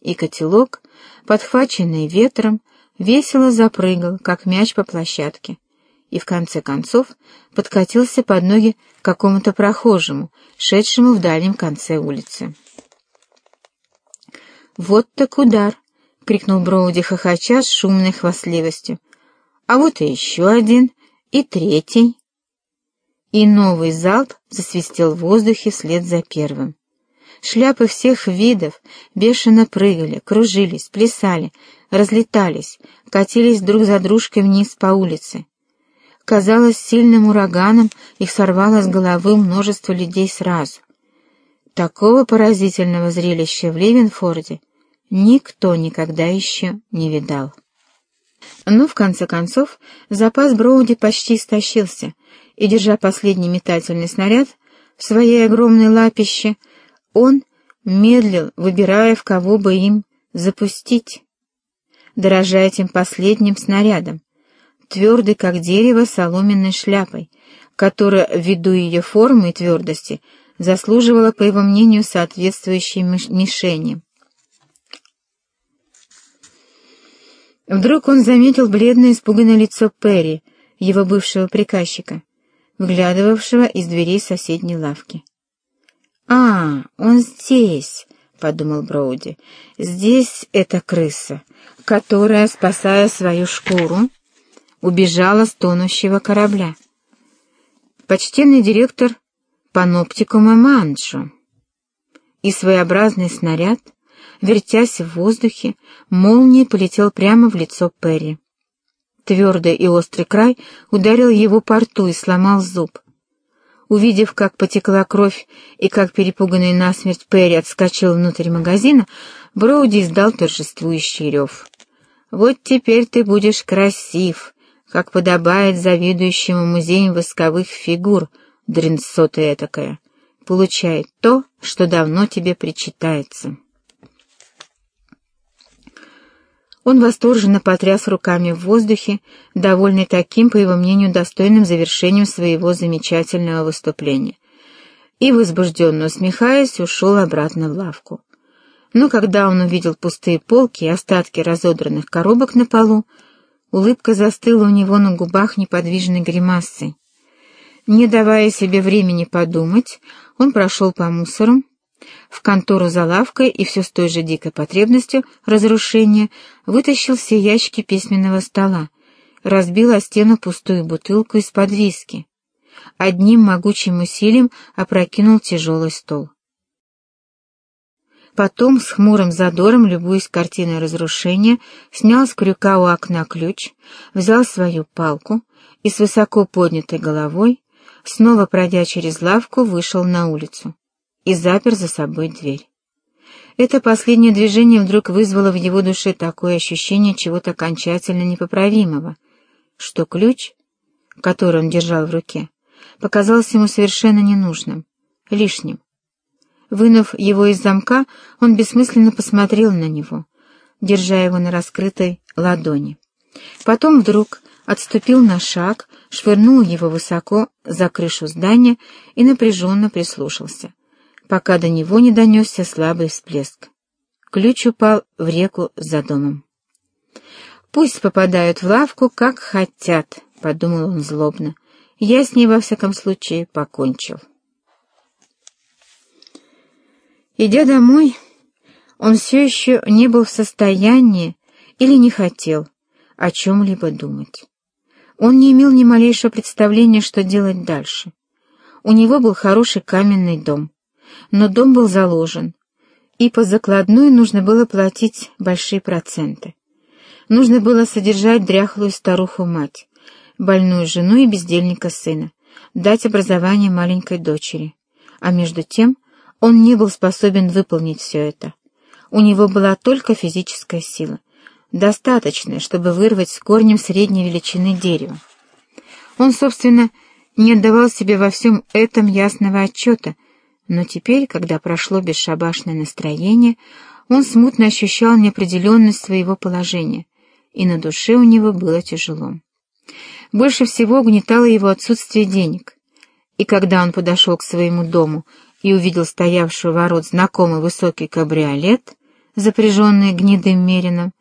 и котелок, подхваченный ветром, весело запрыгал, как мяч по площадке, и в конце концов подкатился под ноги какому-то прохожему, шедшему в дальнем конце улицы. «Вот так удар!» — крикнул Броуди, хохоча с шумной хвастливостью. «А вот и еще один, и третий!» И новый залп засвистел в воздухе вслед за первым. Шляпы всех видов бешено прыгали, кружились, плясали, разлетались, катились друг за дружкой вниз по улице. Казалось, сильным ураганом их сорвало с головы множество людей сразу. Такого поразительного зрелища в Ливенфорде никто никогда еще не видал. Но, в конце концов, запас Броуди почти истощился, и, держа последний метательный снаряд в своей огромной лапище, он медлил, выбирая, в кого бы им запустить. Дорожа этим последним снарядом, твердый как дерево соломенной шляпой, которая, ввиду ее формы и твердости, заслуживала, по его мнению, соответствующей мишени. Вдруг он заметил бледное испуганное лицо Перри, его бывшего приказчика, выглядывавшего из дверей соседней лавки. «А, он здесь!» — подумал Броуди. «Здесь эта крыса, которая, спасая свою шкуру, убежала с тонущего корабля. Почтенный директор паноптикума Манчо. И своеобразный снаряд, вертясь в воздухе, молнией полетел прямо в лицо Перри. Твердый и острый край ударил его по рту и сломал зуб. Увидев, как потекла кровь и как перепуганный насмерть Перри отскочил внутрь магазина, Броуди издал торжествующий рев. «Вот теперь ты будешь красив, как подобает завидующему музеем восковых фигур, дренцота этакая. Получай то, что давно тебе причитается». Он восторженно потряс руками в воздухе, довольный таким, по его мнению, достойным завершением своего замечательного выступления, и, возбужденно усмехаясь, ушел обратно в лавку. Но когда он увидел пустые полки и остатки разодранных коробок на полу, улыбка застыла у него на губах неподвижной гримасой. Не давая себе времени подумать, он прошел по мусорам, в контору за лавкой и все с той же дикой потребностью разрушения вытащил все ящики письменного стола, разбил о стену пустую бутылку из-под виски. Одним могучим усилием опрокинул тяжелый стол. Потом, с хмурым задором, любуясь картиной разрушения, снял с крюка у окна ключ, взял свою палку и с высоко поднятой головой, снова пройдя через лавку, вышел на улицу и запер за собой дверь. Это последнее движение вдруг вызвало в его душе такое ощущение чего-то окончательно непоправимого, что ключ, который он держал в руке, показался ему совершенно ненужным, лишним. Вынув его из замка, он бессмысленно посмотрел на него, держа его на раскрытой ладони. Потом вдруг отступил на шаг, швырнул его высоко за крышу здания и напряженно прислушался пока до него не донесся слабый всплеск. Ключ упал в реку за домом. «Пусть попадают в лавку, как хотят», — подумал он злобно. «Я с ней, во всяком случае, покончил». Идя домой, он все еще не был в состоянии или не хотел о чем-либо думать. Он не имел ни малейшего представления, что делать дальше. У него был хороший каменный дом но дом был заложен, и по закладной нужно было платить большие проценты. Нужно было содержать дряхлую старуху-мать, больную жену и бездельника сына, дать образование маленькой дочери. А между тем он не был способен выполнить все это. У него была только физическая сила, достаточная, чтобы вырвать с корнем средней величины дерева. Он, собственно, не отдавал себе во всем этом ясного отчета, но теперь, когда прошло бесшабашное настроение, он смутно ощущал неопределенность своего положения, и на душе у него было тяжело. Больше всего угнетало его отсутствие денег, и когда он подошел к своему дому и увидел стоявший у ворот знакомый высокий кабриолет, запряженные гнедым мерином,